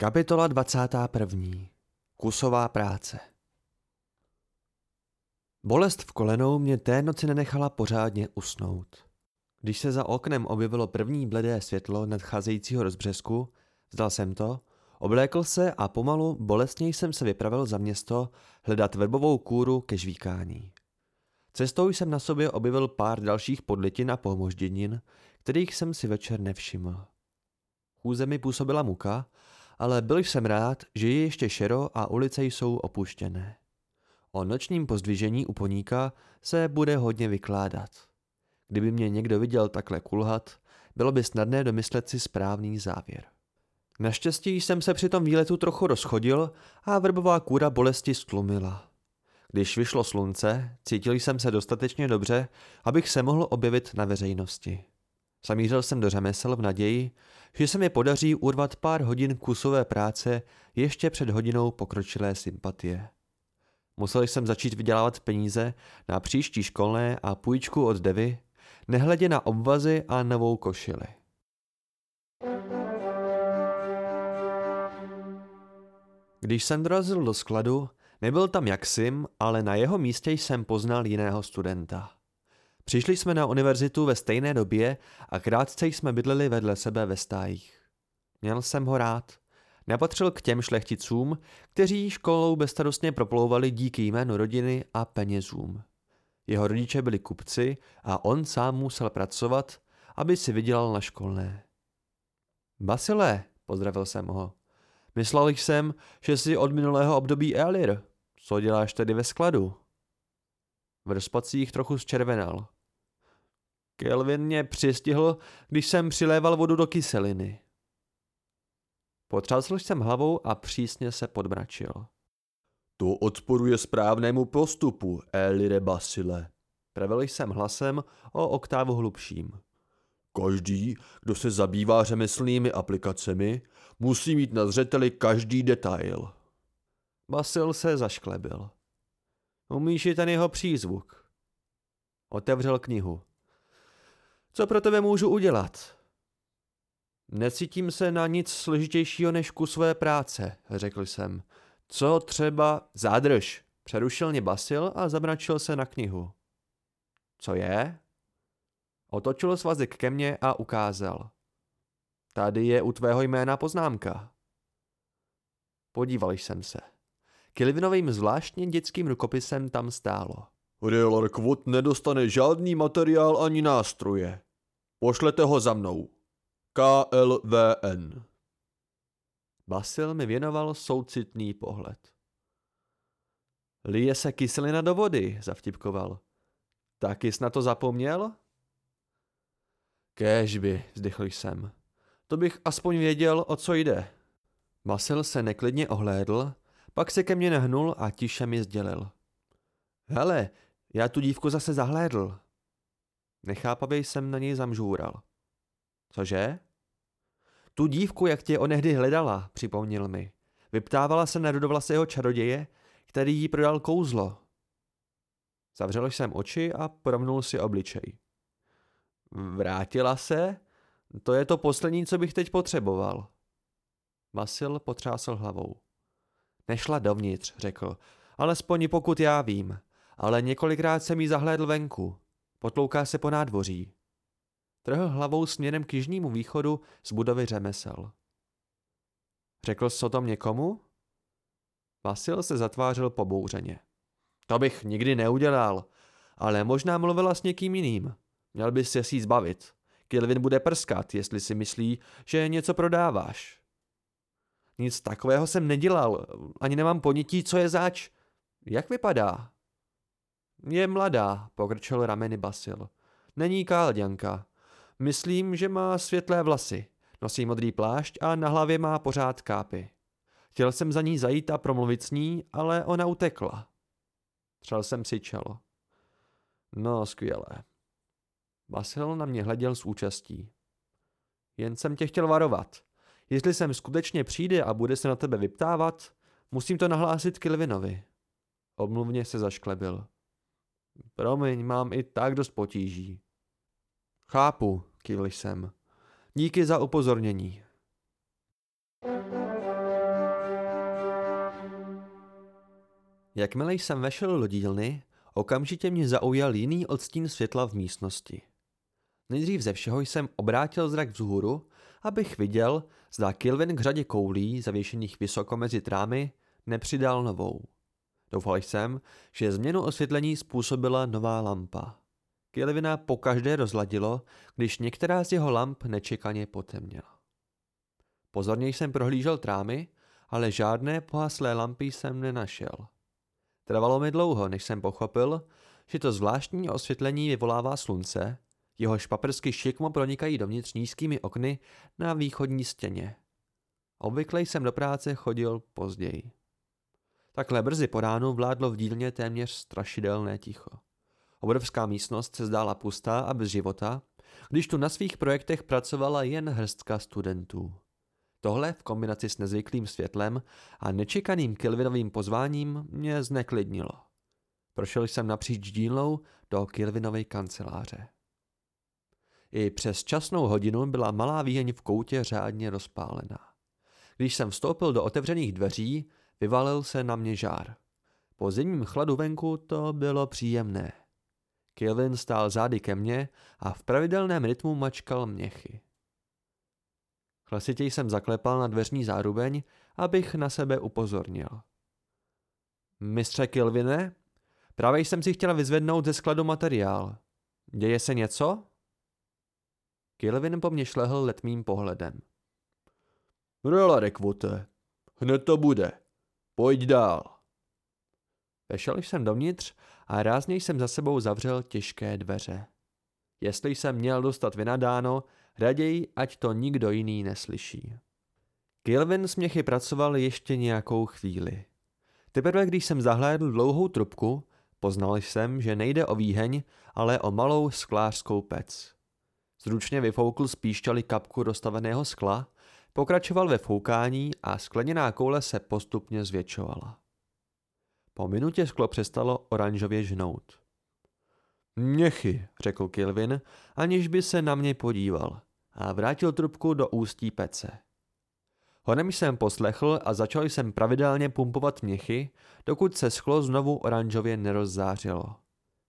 Kapitola 21. Kusová práce Bolest v kolenou mě té noci nenechala pořádně usnout. Když se za oknem objevilo první bledé světlo nadcházejícího rozbřesku, vzdal jsem to, oblékl se a pomalu bolestněji jsem se vypravil za město hledat verbovou kůru ke žvíkání. Cestou jsem na sobě objevil pár dalších podlitin a pomožděnin, kterých jsem si večer nevšiml. Chůze mi působila muka, ale byl jsem rád, že je ještě šero a ulice jsou opuštěné. O nočním pozdvižení u poníka se bude hodně vykládat. Kdyby mě někdo viděl takhle kulhat, bylo by snadné domyslet si správný závěr. Naštěstí jsem se při tom výletu trochu rozchodil a vrbová kůra bolesti stlumila. Když vyšlo slunce, cítil jsem se dostatečně dobře, abych se mohl objevit na veřejnosti. Zamířil jsem do řemesel v naději, že se mi podaří urvat pár hodin kusové práce ještě před hodinou pokročilé sympatie. Musel jsem začít vydělávat peníze na příští školné a půjčku od Devy, nehledě na obvazy a novou košili. Když jsem dorazil do skladu, nebyl tam Jaksim, ale na jeho místě jsem poznal jiného studenta. Přišli jsme na univerzitu ve stejné době a krátce jsme bydleli vedle sebe ve stájích. Měl jsem ho rád. Nepatřil k těm šlechticům, kteří školou bezstarostně proplouvali díky jménu rodiny a penězům. Jeho rodiče byli kupci a on sám musel pracovat, aby si vydělal na školné. Basile, pozdravil jsem ho. Myslel jsem, že jsi od minulého období Elir. Co děláš tedy ve skladu? V rozpacích trochu zčervenal. Kelvin mě přistihl, když jsem přiléval vodu do kyseliny. Potřásl jsem hlavou a přísně se podmračil. To odporuje správnému postupu, Elire Basile. Pravil jsem hlasem o oktávu hlubším. Každý, kdo se zabývá řemeslnými aplikacemi, musí mít na zřeteli každý detail. Basil se zašklebil. Umíš i ten jeho přízvuk? Otevřel knihu. Co pro tebe můžu udělat? Necítím se na nic složitějšího než kus své práce, řekl jsem. Co třeba zádrž, přerušil mě Basil a zamračil se na knihu. Co je? Otočil svazek ke mně a ukázal. Tady je u tvého jména poznámka. Podíval jsem se. Kilvinovým zvláštně dětským rukopisem tam stálo. Real Quot nedostane žádný materiál ani nástroje. Pošlete ho za mnou. KLVN. Basil mi věnoval soucitný pohled. Lije se kyselina do vody, zavtipkoval. Taky jsi na to zapomněl? Kéžby, vzdychl jsem. To bych aspoň věděl, o co jde. Basil se neklidně ohlédl, pak se ke mně nahnul a tiše mi sdělil. Hele, já tu dívku zase zahlédl. Nechápavě jsem na něj zamžůral. Cože? Tu dívku, jak tě onehdy hledala, připomněl mi. Vyptávala se na rudovlasého čaroděje, který jí prodal kouzlo. Zavřel jsem oči a promnul si obličej. Vrátila se? To je to poslední, co bych teď potřeboval. Vasil potřásl hlavou. Nešla dovnitř, řekl, alespoň pokud já vím, ale několikrát jsem jí zahlédl venku. Potlouká se po nádvoří. Trhl hlavou směrem k jižnímu východu z budovy řemesel. Řekl jsi o tom někomu? Vasil se zatvářil pobouřeně. To bych nikdy neudělal, ale možná mluvila s někým jiným. Měl bys se si zbavit. Kilvin bude prskat, jestli si myslí, že něco prodáváš. Nic takového jsem nedělal, ani nemám ponětí, co je zač. Jak vypadá? Je mladá, pokrčil rameny Basil. Není kálďanka. Myslím, že má světlé vlasy. Nosí modrý plášť a na hlavě má pořád kápy. Chtěl jsem za ní zajít a promluvit s ní, ale ona utekla. Třel jsem si čelo. No, skvělé. Basil na mě hleděl s účastí. Jen jsem tě chtěl varovat. Jestli sem skutečně přijde a bude se na tebe vyptávat, musím to nahlásit Kilvinovi. Obmluvně se zašklebil. Promiň, mám i tak dost potíží. Chápu, kývl jsem. Díky za upozornění. Jakmile jsem vešel do dílny, okamžitě mě zaujal jiný odstín světla v místnosti. Nejdřív ze všeho jsem obrátil zrak vzhůru, abych viděl, zda Kilvin k řadě koulí, zavěšených vysoko mezi trámy, nepřidal novou. Doufal jsem, že změnu osvětlení způsobila nová lampa. Kilvina pokaždé rozladilo, když některá z jeho lamp nečekaně potemněla. Pozorně jsem prohlížel trámy, ale žádné pohaslé lampy jsem nenašel. Trvalo mi dlouho, než jsem pochopil, že to zvláštní osvětlení vyvolává slunce, jehož paprsky šikmo pronikají dovnitř nízkými okny na východní stěně. Obvykle jsem do práce chodil později. Takhle brzy po ránu vládlo v dílně téměř strašidelné ticho. Obrovská místnost se zdála pustá a bez života, když tu na svých projektech pracovala jen hrstka studentů. Tohle v kombinaci s nezvyklým světlem a nečekaným Kilvinovým pozváním mě zneklidnilo. Prošel jsem napříč dílnou do Kilvinovej kanceláře. I přes časnou hodinu byla malá výheň v koutě řádně rozpálená. Když jsem vstoupil do otevřených dveří, vyvalil se na mě žár. Po zimním chladu venku to bylo příjemné. Kilvin stál zády ke mně a v pravidelném rytmu mačkal měchy. Hlasitěji jsem zaklepal na dveřní zárubeň, abych na sebe upozornil. Mistře Kilvine, právě jsem si chtěla vyzvednout ze skladu materiál. Děje se něco? Kilvin po mně šlehl letmým pohledem. Rela, rekvote, hned to bude. Pojď dál. Vešel jsem dovnitř a rázně jsem za sebou zavřel těžké dveře. Jestli jsem měl dostat vynadáno, raději, ať to nikdo jiný neslyší. Kilvin směchy pracoval ještě nějakou chvíli. Teprve když jsem zahlédl dlouhou trubku, poznal jsem, že nejde o výheň, ale o malou sklářskou pec. Zručně vyfoukl z píšťaly kapku dostaveného skla, pokračoval ve foukání a skleněná koule se postupně zvětšovala. Po minutě sklo přestalo oranžově žnout. Měchy, řekl Kilvin, aniž by se na mě podíval a vrátil trubku do ústí pece. Honem jsem poslechl a začal jsem pravidelně pumpovat měchy, dokud se sklo znovu oranžově nerozzářilo.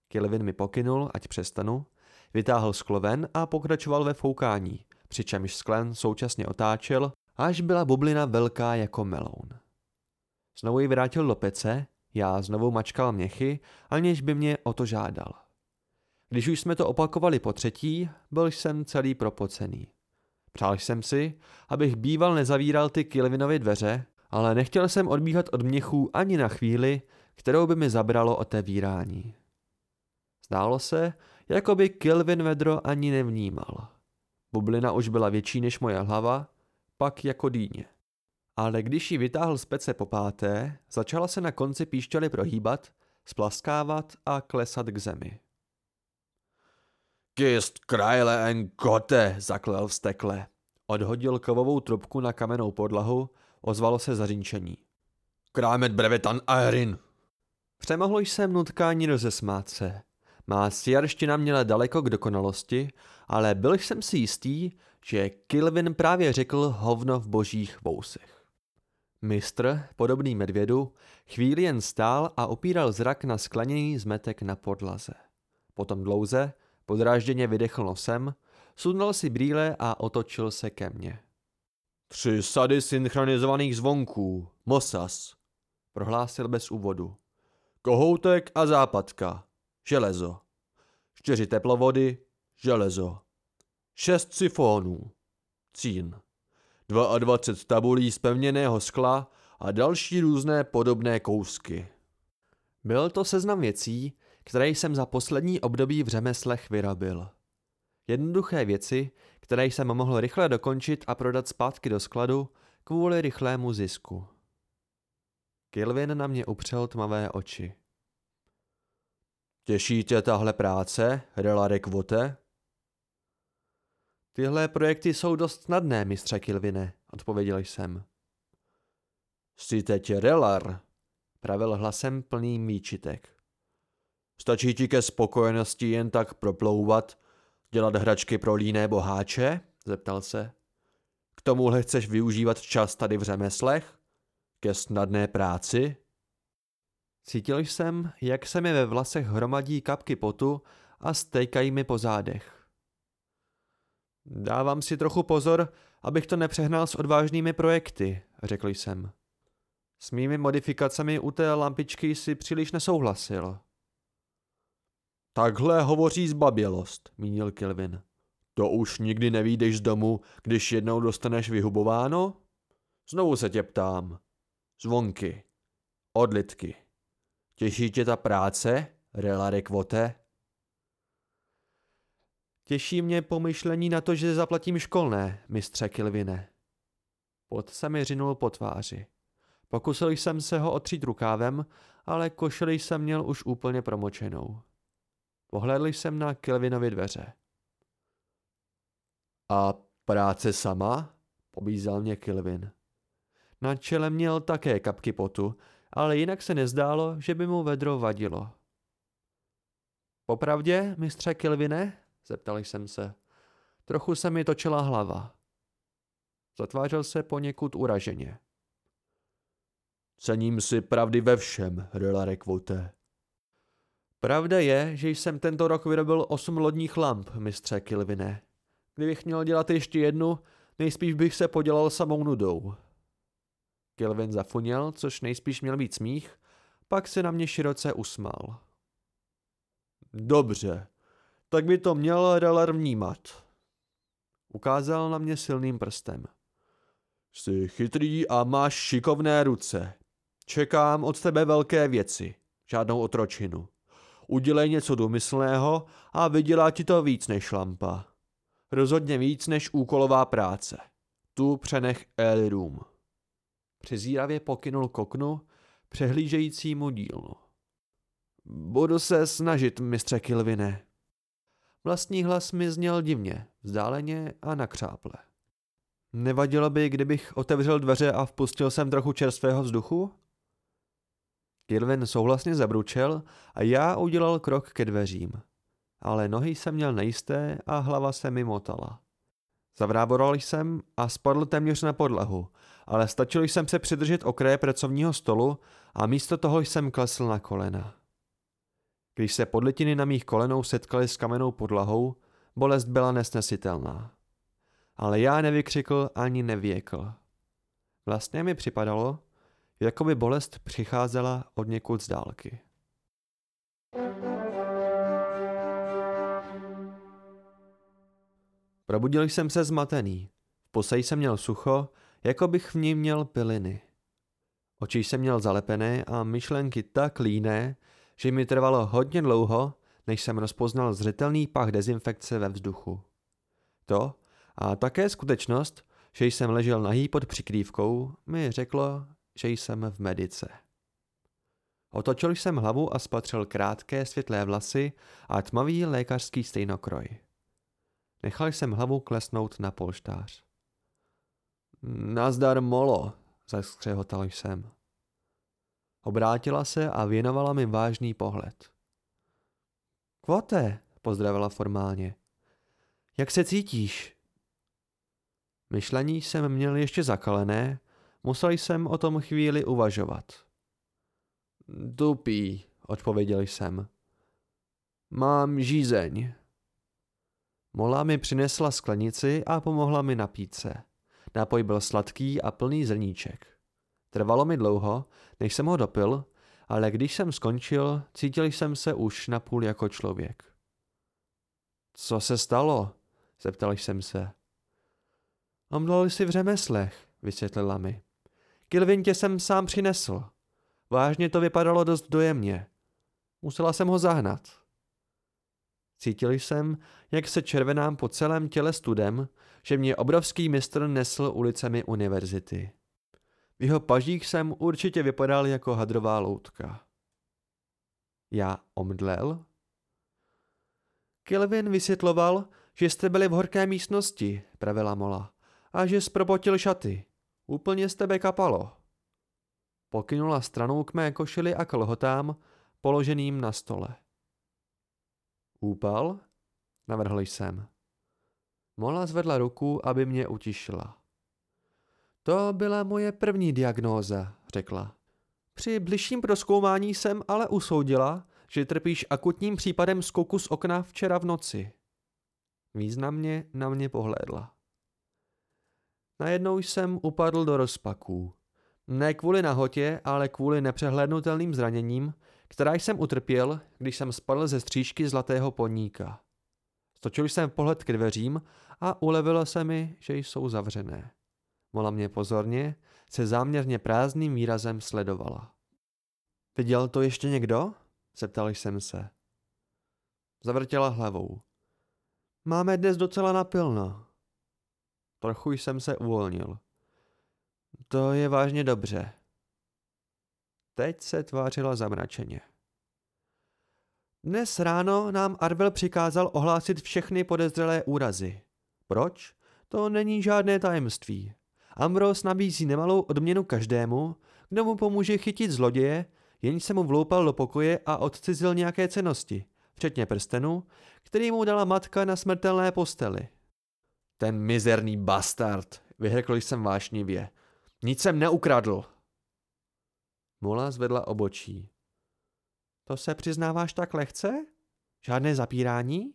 Kilvin mi pokynul, ať přestanu, vytáhl sklo ven a pokračoval ve foukání, přičemž sklen současně otáčel, až byla bublina velká jako meloun. Znovu ji vrátil do pece, já znovu mačkal měchy, aniž by mě o to žádal. Když už jsme to opakovali po třetí, byl jsem celý propocený. Přál jsem si, abych býval nezavíral ty Kilvinovy dveře, ale nechtěl jsem odbíhat od měchů ani na chvíli, kterou by mi zabralo otevírání. Zdálo se, jako by Kilvin vedro ani nevnímal. Bublina už byla větší než moje hlava, pak jako dýně. Ale když ji vytáhl z pece po páté, začala se na konci píšťaly prohýbat, splaskávat a klesat k zemi. Kist krajle en kote, zaklel vstekle. Odhodil kovovou trubku na kamennou podlahu, ozvalo se zařínčení. Krámet brevetan aerin. Přemohl jsem nutkání rozesmát se. Má sjarština měla daleko k dokonalosti, ale byl jsem si jistý, že Kilvin právě řekl hovno v božích vousech. Mistr, podobný medvědu, chvíli jen stál a opíral zrak na skleněný zmetek na podlaze. Potom dlouze, podrážděně vydechl nosem, sundal si brýle a otočil se ke mně. Tři sady synchronizovaných zvonků, Mosas, prohlásil bez úvodu. Kohoutek a západka, železo. Čtyři teplovody, železo. Šest sifonů, cín. 22 tabulí z pevněného skla a další různé podobné kousky. Byl to seznam věcí, které jsem za poslední období v řemeslech vyrobil. Jednoduché věci, které jsem mohl rychle dokončit a prodat zpátky do skladu kvůli rychlému zisku. Kilvin na mě upřel tmavé oči. Těší tě tahle práce, Relare Quote? Tyhle projekty jsou dost snadné, mistře Kilvine, odpověděl jsem. Jsi teď relar, pravil hlasem plný výčitek. Stačí ti ke spokojenosti jen tak proplouvat, dělat hračky pro líné boháče? zeptal se. K tomuhle chceš využívat čas tady v řemeslech? Ke snadné práci? Cítil jsem, jak se mi ve vlasech hromadí kapky potu a stejkají mi po zádech. Dávám si trochu pozor, abych to nepřehnal s odvážnými projekty, řekl jsem. S mými modifikacemi u té lampičky si příliš nesouhlasil. Takhle hovoří zbabělost, mínil Kelvin. To už nikdy nevídeš z domu, když jednou dostaneš vyhubováno? Znovu se tě ptám. Zvonky. Odlitky. Těší tě ta práce, relare kvote? Těší mě pomyšlení na to, že zaplatím školné, mistře Kilvine. Pot se mi řinul po tváři. Pokusil jsem se ho otřít rukávem, ale košili jsem měl už úplně promočenou. Pohlédl jsem na Kilvinovi dveře. A práce sama? Pobízal mě Kilvin. Na čele měl také kapky potu, ale jinak se nezdálo, že by mu vedro vadilo. Popravdě, mistře Kilvine? Zeptal jsem se. Trochu se mi točila hlava. Zatvářel se poněkud uraženě. Cením si pravdy ve všem, relare quote. Pravda je, že jsem tento rok vyrobil osm lodních lamp, mistře Kilvine. Kdybych měl dělat ještě jednu, nejspíš bych se podělal samou nudou. Kilvin zafuněl, což nejspíš měl být smích, pak se na mě široce usmál. Dobře, tak by to měl Reller vnímat. Ukázal na mě silným prstem. Jsi chytrý a máš šikovné ruce. Čekám od tebe velké věci, žádnou otročinu. Udělej něco důmyslného a vydělá ti to víc než lampa. Rozhodně víc než úkolová práce. Tu přenech Elrum. Přizíravě pokynul koknu, přehlížejícímu dílnu. Budu se snažit, mistře Kilvine. Vlastní hlas mi zněl divně, vzdáleně a nakřáple. Nevadilo by, kdybych otevřel dveře a vpustil sem trochu čerstvého vzduchu? Kilvin souhlasně zabručel a já udělal krok ke dveřím. Ale nohy jsem měl nejisté a hlava se mi motala. Zavráboral jsem a spadl téměř na podlahu, ale stačil jsem se přidržet okraje pracovního stolu a místo toho jsem klesl na kolena. Když se podletiny na mých kolenou setkaly s kamennou podlahou, bolest byla nesnesitelná. Ale já nevykřikl ani nevěkl. Vlastně mi připadalo, jako by bolest přicházela od někud z dálky. Probudil jsem se zmatený. V puse jsem měl sucho, jako bych v ní měl piliny. Oči jsem měl zalepené a myšlenky tak líné, že mi trvalo hodně dlouho, než jsem rozpoznal zřetelný pach dezinfekce ve vzduchu. To a také skutečnost, že jsem ležel nahý pod přikrývkou, mi řeklo, že jsem v medice. Otočil jsem hlavu a spatřil krátké světlé vlasy a tmavý lékařský stejnokroj. Nechal jsem hlavu klesnout na polštář. Nazdar molo, zaskřehotal jsem. Obrátila se a věnovala mi vážný pohled. Kvote, pozdravila formálně. Jak se cítíš? Myšlení jsem měl ještě zakalené, musel jsem o tom chvíli uvažovat. Tupý, odpověděl jsem. Mám žízeň. Mola mi přinesla sklenici a pomohla mi napít se. Nápoj byl sladký a plný zrníček. Trvalo mi dlouho, než jsem ho dopil, ale když jsem skončil, cítil jsem se už napůl jako člověk. Co se stalo? zeptal jsem se. Omdlel si v řemeslech, vysvětlila mi. Kilvin tě jsem sám přinesl. Vážně to vypadalo dost dojemně. Musela jsem ho zahnat. Cítil jsem, jak se červenám po celém těle studem, že mě obrovský mistr nesl ulicemi univerzity. V jeho pažích jsem určitě vypadal jako hadrová loutka. Já omdlel? Kelvin vysvětloval, že jste byli v horké místnosti, pravila Mola, a že zpropotil šaty. Úplně z tebe kapalo. Pokynula stranou k mé košili a kolhotám, položeným na stole. Úpal? Navrhl jsem. Mola zvedla ruku, aby mě utišila. To byla moje první diagnóza, řekla. Při bližším proskoumání jsem ale usoudila, že trpíš akutním případem skoku z okna včera v noci. Významně na mě pohlédla. Najednou jsem upadl do rozpaků. Ne kvůli nahotě, ale kvůli nepřehlednutelným zraněním, která jsem utrpěl, když jsem spadl ze střížky zlatého poníka. Stočil jsem pohled k dveřím a ulevilo se mi, že jsou zavřené. Mola mě pozorně, se záměrně prázdným výrazem sledovala. Viděl to ještě někdo? Zeptal jsem se. Zavrtěla hlavou. Máme dnes docela napilno. Trochu jsem se uvolnil. To je vážně dobře. Teď se tvářila zamračeně. Dnes ráno nám Arvel přikázal ohlásit všechny podezřelé úrazy. Proč? To není žádné tajemství. Ambrose nabízí nemalou odměnu každému, kdo mu pomůže chytit zloděje, jenž se mu vloupal do pokoje a odcizil nějaké cenosti, včetně prstenu, který mu dala matka na smrtelné posteli. Ten mizerný bastard, vyhrkl jsem vášnivě. Nic jsem neukradl. Mola zvedla obočí. To se přiznáváš tak lehce? Žádné zapírání?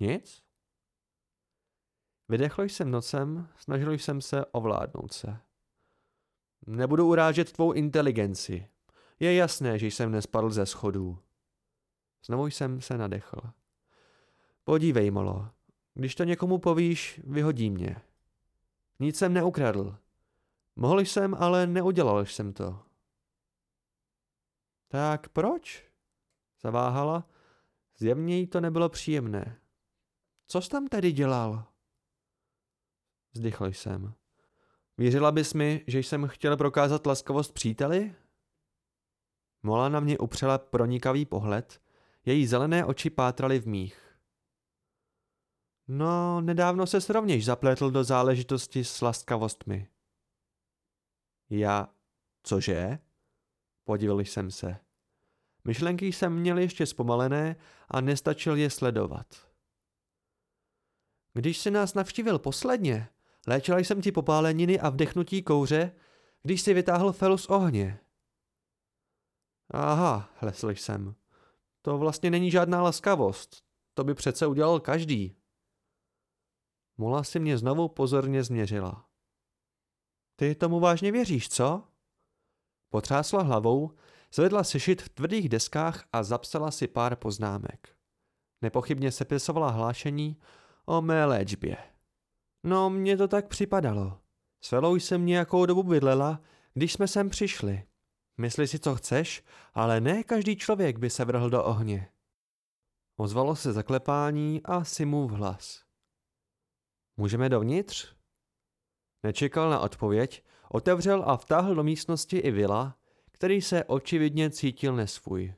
Nic? Vydechl jsem nocem, snažil jsem se ovládnout se. Nebudu urážet tvou inteligenci. Je jasné, že jsem nespadl ze schodů. Znovu jsem se nadechl. Podívej, Molo, když to někomu povíš, vyhodí mě. Nic jsem neukradl. Mohl jsem, ale neudělal jsem to. Tak proč? Zaváhala. Zjevně jí to nebylo příjemné. Co jsi tam tedy dělal? Zdychl jsem. Věřila bys mi, že jsem chtěl prokázat laskavost příteli? Mola na mě upřela pronikavý pohled, její zelené oči pátraly v mých. No, nedávno se rovněž zaplétl do záležitosti s laskavostmi. Já, cože? Podíval jsem se. Myšlenky jsem měl ještě zpomalené a nestačil je sledovat. Když si nás navštívil posledně, léčila jsem ti popáleniny a vdechnutí kouře, když si vytáhl felu z ohně. Aha, hlesl jsem. To vlastně není žádná laskavost. To by přece udělal každý. Mula si mě znovu pozorně změřila. Ty tomu vážně věříš, co? Potřásla hlavou, zvedla sešit v tvrdých deskách a zapsala si pár poznámek. Nepochybně se pisovala hlášení o mé léčbě. No, mně to tak připadalo. S Felou jsem nějakou dobu bydlela, když jsme sem přišli. Mysli si, co chceš, ale ne každý člověk by se vrhl do ohně. Ozvalo se zaklepání a Simův hlas. Můžeme dovnitř? Nečekal na odpověď, otevřel a vtáhl do místnosti i Vila, který se očividně cítil nesvůj.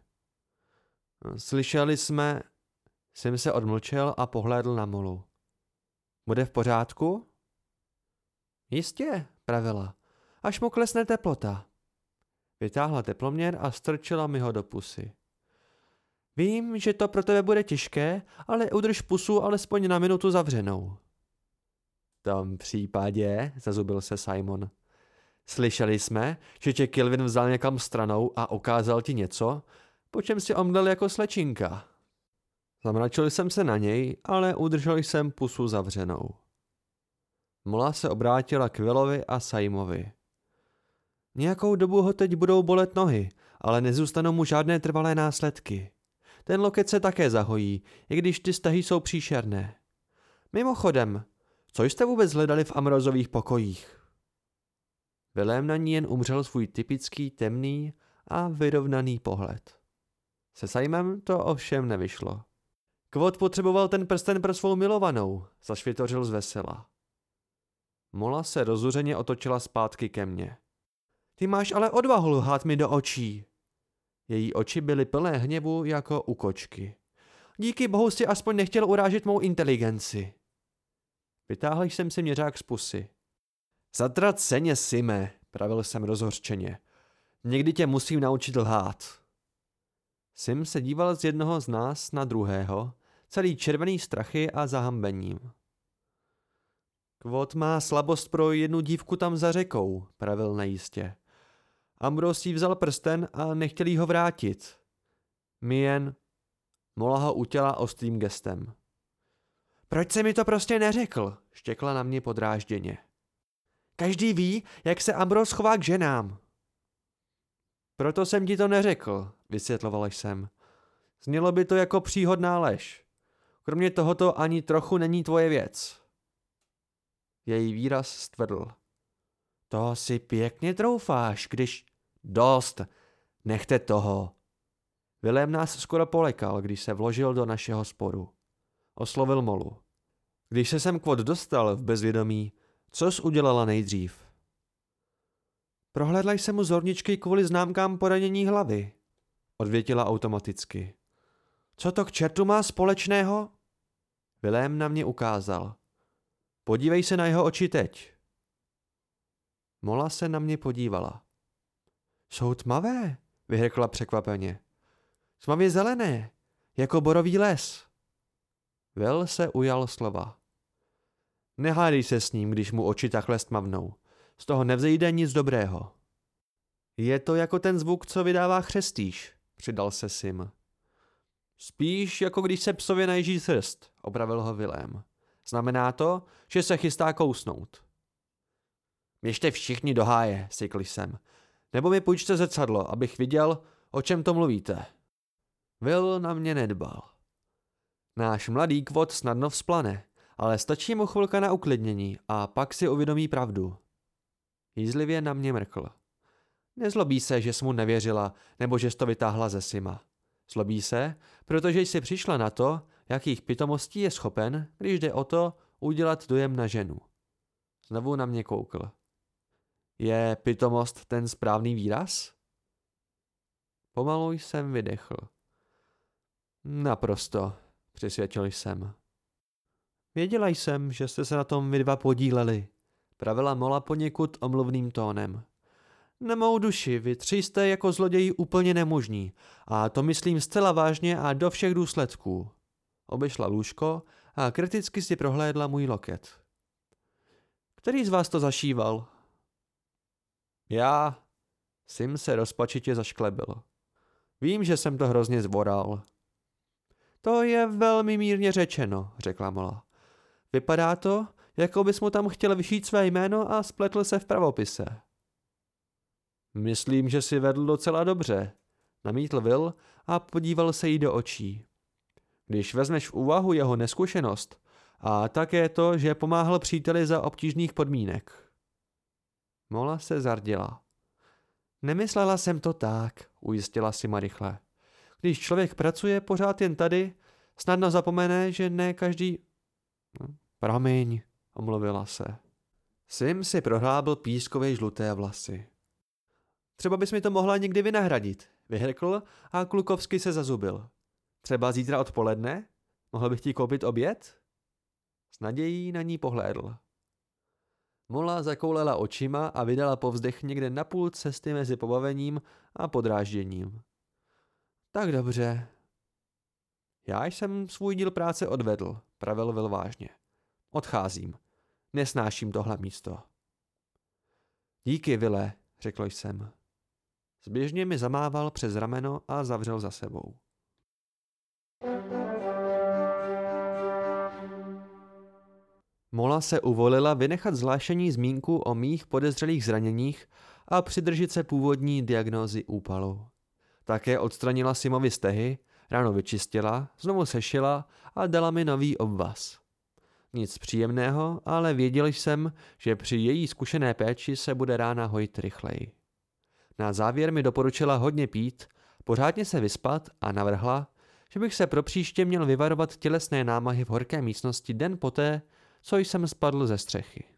Slyšeli jsme... Sim se odmlčel a pohlédl na molu. Bude v pořádku? Jistě, pravila, až mu klesne teplota. Vytáhla teploměr a strčila mi ho do pusy. Vím, že to pro tebe bude těžké, ale udrž pusu alespoň na minutu zavřenou. V tom případě, zazubil se Simon. Slyšeli jsme, že tě Kilvin vzal někam stranou a ukázal ti něco, po čem si omdlel jako slečinka. Zamračil jsem se na něj, ale udržel jsem pusu zavřenou. Mola se obrátila k Willovi a Simovi. Nějakou dobu ho teď budou bolet nohy, ale nezůstanou mu žádné trvalé následky. Ten loket se také zahojí, i když ty stahy jsou příšerné. Mimochodem, co jste vůbec hledali v Amrozových pokojích? Vilém na ní jen umřel svůj typický temný a vyrovnaný pohled. Se Sajmem to ovšem nevyšlo. Kvot potřeboval ten prsten pro svou milovanou, zašvětořil z vesela. Mola se rozuřeně otočila zpátky ke mně. Ty máš ale odvahu lhát mi do očí. Její oči byly plné hněvu jako u kočky. Díky bohu si aspoň nechtěl urážet mou inteligenci. Vytáhl jsem si měřák z pusy. Zatraceně, Sime, pravil jsem rozhořčeně. Někdy tě musím naučit lhát. Sim se díval z jednoho z nás na druhého, celý červený strachy a zahambením. Kvot má slabost pro jednu dívku tam za řekou, pravil nejistě. Ambros jí vzal prsten a nechtěl jí ho vrátit. My jen... Mola ho utěla ostrým gestem. Proč se mi to prostě neřekl? Štěkla na mě podrážděně. Každý ví, jak se Ambros chová k ženám. Proto jsem ti to neřekl, vysvětloval jsem. Znělo by to jako příhodná lež. Kromě tohoto ani trochu není tvoje věc. Její výraz stvrdl. To si pěkně troufáš, když... Dost, nechte toho. Vilém nás skoro polekal, když se vložil do našeho sporu. Oslovil Molu. Když se sem kvod dostal v bezvědomí, což udělala nejdřív? Prohlédla jsem mu zorničky kvůli známkám poranění hlavy, odvětila automaticky. Co to k čertu má společného? Vilém na mě ukázal. Podívej se na jeho oči teď. Mola se na mě podívala. Jsou tmavé, vyhrkla překvapeně. Tmavě zelené, jako borový les. Vel se ujal slova. Nehádej se s ním, když mu oči takhle stmavnou. Z toho nevzejde nic dobrého. Je to jako ten zvuk, co vydává chřestýš, přidal se Sim. Spíš jako když se psově najíží srst, opravil ho Vilém. Znamená to, že se chystá kousnout. Běžte všichni do háje, sykl jsem. Nebo mi půjčte zrcadlo, abych viděl, o čem to mluvíte. Will na mě nedbal. Náš mladý kvot snadno vzplane, ale stačí mu chvilka na uklidnění a pak si uvědomí pravdu. Jízlivě na mě mrkl. Nezlobí se, že jsi mu nevěřila, nebo že jsi to vytáhla ze Sima. Zlobí se, protože jsi přišla na to, jakých pitomostí je schopen, když jde o to udělat dojem na ženu. Znovu na mě koukl. Je pitomost ten správný výraz? Pomalu jsem vydechl. Naprosto, přisvědčil jsem. Věděla jsem, že jste se na tom vy dva podíleli, pravila Mola poněkud omluvným tónem. Na mou duši, vy tři jste jako zloději úplně nemožní a to myslím zcela vážně a do všech důsledků. Obešla lůžko a kriticky si prohlédla můj loket. Který z vás to zašíval? Já. Sim se rozpačitě zašklebil. Vím, že jsem to hrozně zvoral. To je velmi mírně řečeno, řekla Mola. Vypadá to, jako bys mu tam chtěl vyšít své jméno a spletl se v pravopise. Myslím, že si vedl docela dobře, namítl Will a podíval se jí do očí. Když vezmeš v úvahu jeho neskušenost a také to, že pomáhal příteli za obtížných podmínek. Mola se zardila. Nemyslela jsem to tak, ujistila si rychle. Když člověk pracuje pořád jen tady, snadno zapomene, že ne každý... No, promiň, omluvila se. Sim si prohlábil pískové žluté vlasy. Třeba bys mi to mohla někdy vynahradit, vyhrkl a Klukovsky se zazubil. Třeba zítra odpoledne? Mohl bych ti koupit oběd? S nadějí na ní pohlédl. Mola zakoulela očima a vydala povzdech někde na půl cesty mezi pobavením a podrážděním. Tak dobře. Já jsem svůj díl práce odvedl, pravil Vil vážně. Odcházím. Nesnáším tohle místo. Díky, Vile, řekl jsem. Zběžně mi zamával přes rameno a zavřel za sebou. Mola se uvolila vynechat zvlášení zmínku o mých podezřelých zraněních a přidržet se původní diagnózy úpalu. Také odstranila Simovi stehy, ráno vyčistila, znovu sešila a dala mi nový obvaz. Nic příjemného, ale věděl jsem, že při její zkušené péči se bude rána hojit rychleji. Na závěr mi doporučila hodně pít, pořádně se vyspat a navrhla, že bych se pro příště měl vyvarovat tělesné námahy v horké místnosti den poté, co jsem spadl ze střechy.